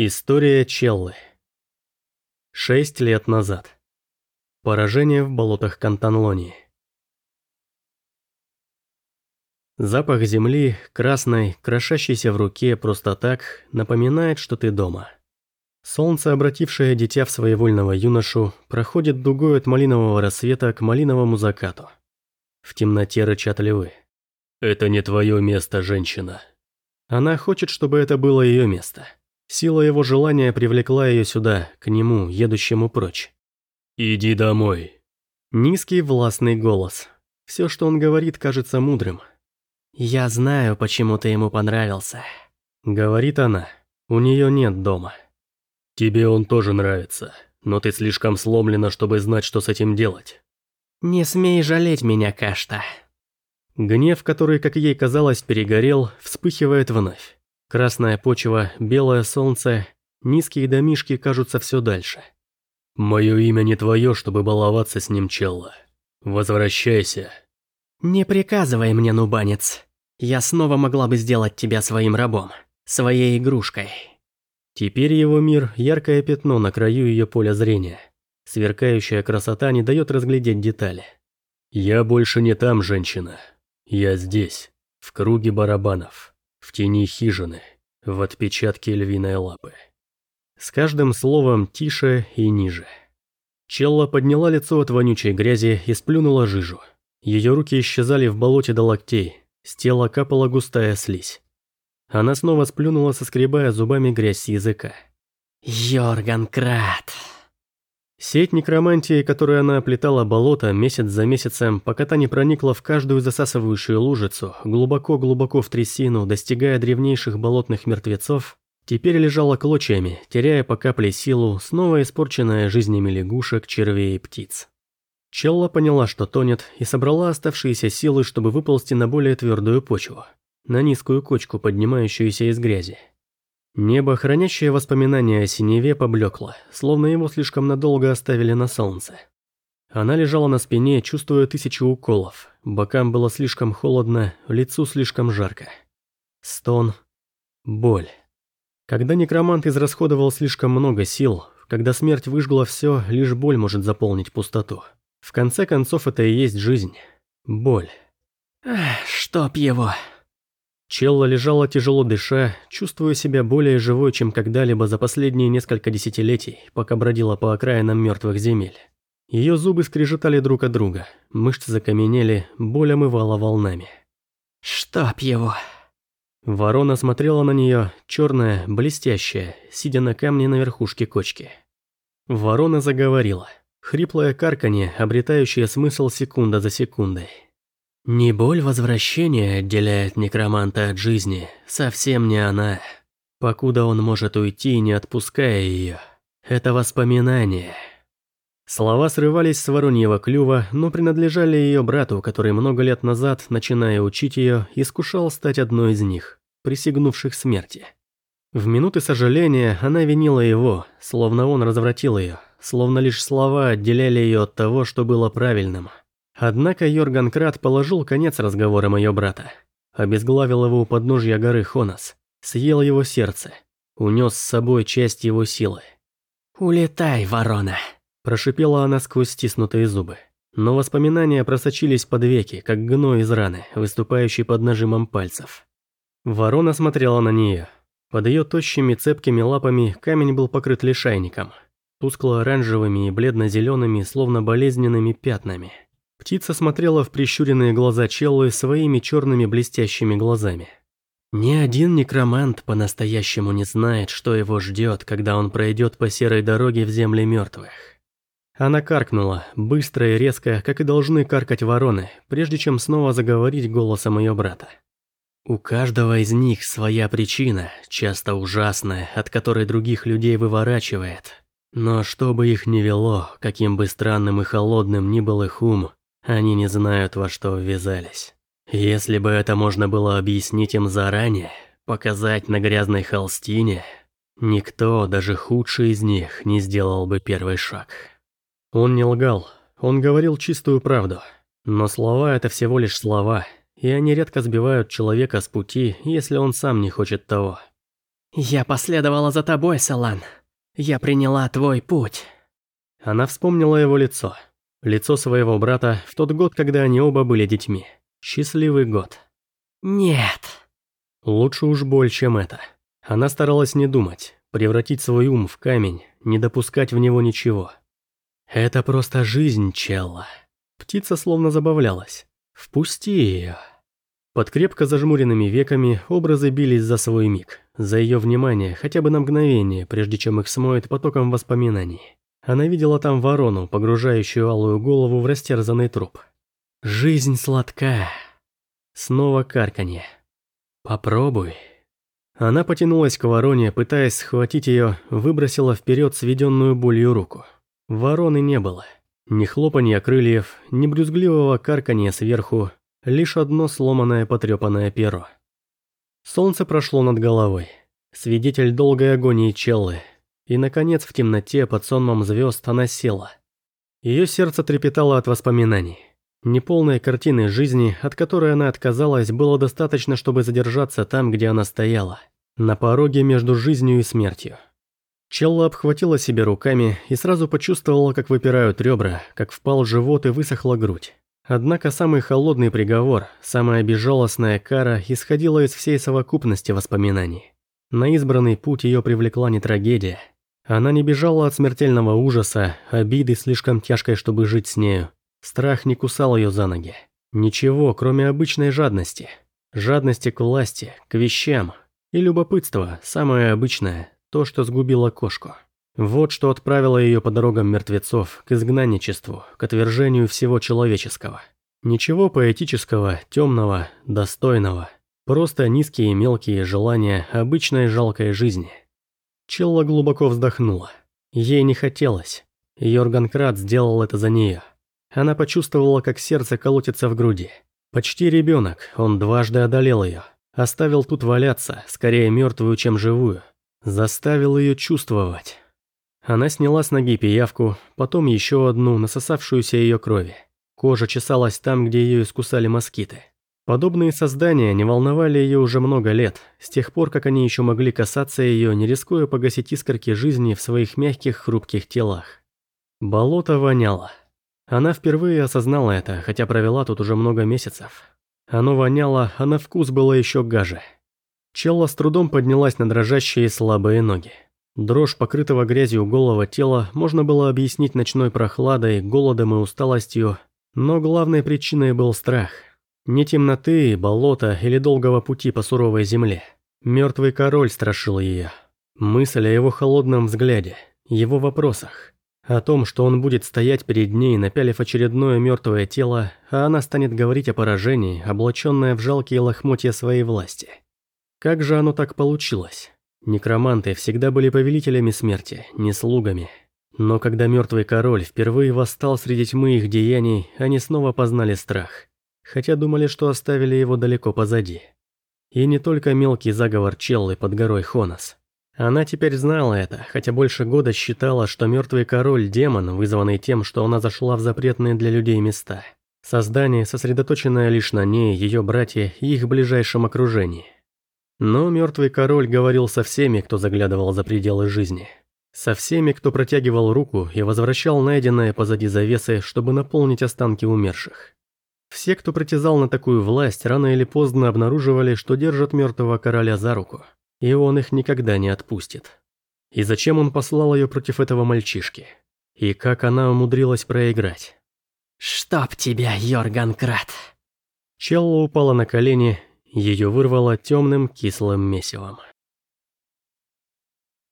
История Челлы. Шесть лет назад. Поражение в болотах Кантанлонии. Запах земли, красной, крошащейся в руке просто так, напоминает, что ты дома. Солнце, обратившее дитя в своевольного юношу, проходит дугой от малинового рассвета к малиновому закату. В темноте рычат львы. «Это не твое место, женщина». Она хочет, чтобы это было ее место. Сила его желания привлекла ее сюда, к нему, едущему прочь. «Иди домой». Низкий властный голос. Все, что он говорит, кажется мудрым. «Я знаю, почему ты ему понравился», — говорит она. У нее нет дома. «Тебе он тоже нравится, но ты слишком сломлена, чтобы знать, что с этим делать». «Не смей жалеть меня, Кашта». Гнев, который, как ей казалось, перегорел, вспыхивает вновь. Красная почва, белое солнце, низкие домишки кажутся все дальше. «Мое имя не твое, чтобы баловаться с ним, Челла. Возвращайся». «Не приказывай мне, нубанец. Я снова могла бы сделать тебя своим рабом, своей игрушкой». Теперь его мир – яркое пятно на краю ее поля зрения. Сверкающая красота не дает разглядеть детали. «Я больше не там, женщина. Я здесь, в круге барабанов» в тени хижины, в отпечатке львиной лапы. С каждым словом тише и ниже. Челла подняла лицо от вонючей грязи и сплюнула жижу. Ее руки исчезали в болоте до локтей, с тела капала густая слизь. Она снова сплюнула, соскребая зубами грязь с языка. «Йорган Крат!» Сеть некромантии, которую она оплетала болото месяц за месяцем, пока та не проникла в каждую засасывающую лужицу, глубоко-глубоко в трясину, достигая древнейших болотных мертвецов, теперь лежала клочьями, теряя по капле силу, снова испорченная жизнями лягушек, червей и птиц. Челла поняла, что тонет, и собрала оставшиеся силы, чтобы выползти на более твердую почву, на низкую кочку, поднимающуюся из грязи. Небо, хранящее воспоминания о синеве, поблекло, словно его слишком надолго оставили на солнце. Она лежала на спине, чувствуя тысячу уколов. Бокам было слишком холодно, лицу слишком жарко. Стон. Боль. Когда некромант израсходовал слишком много сил, когда смерть выжгла все, лишь боль может заполнить пустоту. В конце концов, это и есть жизнь. Боль. Чтоб его. Челла лежала тяжело дыша, чувствуя себя более живой, чем когда-либо за последние несколько десятилетий, пока бродила по окраинам мертвых земель. Ее зубы скрежетали друг от друга, мышцы закаменели, боль омывала волнами. «Чтоб его!» Ворона смотрела на нее, черная, блестящая, сидя на камне на верхушке кочки. Ворона заговорила. Хриплое карканье, обретающее смысл секунда за секундой. Не боль возвращения отделяет некроманта от жизни, совсем не она. Покуда он может уйти, не отпуская ее. Это воспоминание. Слова срывались с вороньего клюва, но принадлежали ее брату, который много лет назад, начиная учить ее, искушал стать одной из них, присягнувших смерти. В минуты сожаления она винила его, словно он развратил ее, словно лишь слова отделяли ее от того, что было правильным – Однако Йорган Крат положил конец разговорам ее брата. Обезглавил его у подножья горы Хонос. Съел его сердце. Унес с собой часть его силы. «Улетай, ворона!» Прошипела она сквозь стиснутые зубы. Но воспоминания просочились под веки, как гной из раны, выступающий под нажимом пальцев. Ворона смотрела на нее. Под ее тощими цепкими лапами камень был покрыт лишайником. Тускло-оранжевыми и бледно-зелеными, словно болезненными пятнами – Птица смотрела в прищуренные глаза Челлы своими черными блестящими глазами. Ни один некромант по-настоящему не знает, что его ждет, когда он пройдет по серой дороге в земли мертвых. Она каркнула, быстро и резко, как и должны каркать вороны, прежде чем снова заговорить голосом ее брата. У каждого из них своя причина, часто ужасная, от которой других людей выворачивает. Но что бы их ни вело, каким бы странным и холодным ни был их ум, они не знают, во что ввязались. Если бы это можно было объяснить им заранее, показать на грязной холстине, никто, даже худший из них, не сделал бы первый шаг. Он не лгал, он говорил чистую правду. Но слова – это всего лишь слова, и они редко сбивают человека с пути, если он сам не хочет того. «Я последовала за тобой, Салан. Я приняла твой путь». Она вспомнила его лицо. Лицо своего брата в тот год, когда они оба были детьми. Счастливый год. «Нет». Лучше уж боль, чем это. Она старалась не думать, превратить свой ум в камень, не допускать в него ничего. Это просто жизнь, Челла. Птица словно забавлялась. Впусти ее. Под крепко зажмуренными веками образы бились за свой миг, за ее внимание хотя бы на мгновение, прежде чем их смоет потоком воспоминаний. Она видела там ворону, погружающую алую голову в растерзанный труп. «Жизнь сладкая». Снова карканье. «Попробуй». Она потянулась к вороне, пытаясь схватить ее, выбросила вперед сведенную болью руку. Вороны не было. Ни хлопанья крыльев, ни брюзгливого карканья сверху, лишь одно сломанное потрепанное перо. Солнце прошло над головой. Свидетель долгой агонии Челлы, и, наконец, в темноте под сонмом звезд она села. Ее сердце трепетало от воспоминаний. Неполной картины жизни, от которой она отказалась, было достаточно, чтобы задержаться там, где она стояла. На пороге между жизнью и смертью. Челла обхватила себя руками и сразу почувствовала, как выпирают ребра, как впал живот и высохла грудь. Однако самый холодный приговор, самая безжалостная кара исходила из всей совокупности воспоминаний. На избранный путь ее привлекла не трагедия, она не бежала от смертельного ужаса, обиды слишком тяжкой, чтобы жить с нею. Страх не кусал ее за ноги. Ничего, кроме обычной жадности. Жадности к власти, к вещам. И любопытство, самое обычное, то, что сгубило кошку. Вот что отправило ее по дорогам мертвецов, к изгнанничеству, к отвержению всего человеческого. Ничего поэтического, темного, достойного. Просто низкие мелкие желания обычной жалкой жизни – Челла глубоко вздохнула. Ей не хотелось. Йорган Крат сделал это за нее. Она почувствовала, как сердце колотится в груди. Почти ребенок, он дважды одолел ее. Оставил тут валяться, скорее мертвую, чем живую. Заставил ее чувствовать. Она сняла с ноги пиявку, потом еще одну, насосавшуюся ее крови. Кожа чесалась там, где ее искусали москиты. Подобные создания не волновали ее уже много лет, с тех пор, как они еще могли касаться ее, не рискуя погасить искорки жизни в своих мягких, хрупких телах. Болото воняло. Она впервые осознала это, хотя провела тут уже много месяцев. Оно воняло, а на вкус было еще гаже. Челла с трудом поднялась на дрожащие слабые ноги. Дрожь покрытого грязью голого тела можно было объяснить ночной прохладой, голодом и усталостью, но главной причиной был страх – ни темноты, болота или долгого пути по суровой земле. Мертвый король страшил ее. Мысль о его холодном взгляде, его вопросах. О том, что он будет стоять перед ней, напялив очередное мертвое тело, а она станет говорить о поражении, облаченная в жалкие лохмотья своей власти. Как же оно так получилось? Некроманты всегда были повелителями смерти, не слугами. Но когда мертвый король впервые восстал среди тьмы их деяний, они снова познали страх хотя думали, что оставили его далеко позади. И не только мелкий заговор Челлы под горой Хонос. Она теперь знала это, хотя больше года считала, что мертвый король – демон, вызванный тем, что она зашла в запретные для людей места. Создание, сосредоточенное лишь на ней, ее братья и их ближайшем окружении. Но мертвый король говорил со всеми, кто заглядывал за пределы жизни. Со всеми, кто протягивал руку и возвращал найденное позади завесы, чтобы наполнить останки умерших. Все, кто притязал на такую власть, рано или поздно обнаруживали, что держат мертвого короля за руку, и он их никогда не отпустит. И зачем он послал ее против этого мальчишки? И как она умудрилась проиграть? «Чтоб тебя, Йорган Крат!» Челла упала на колени, ее вырвало темным кислым месивом.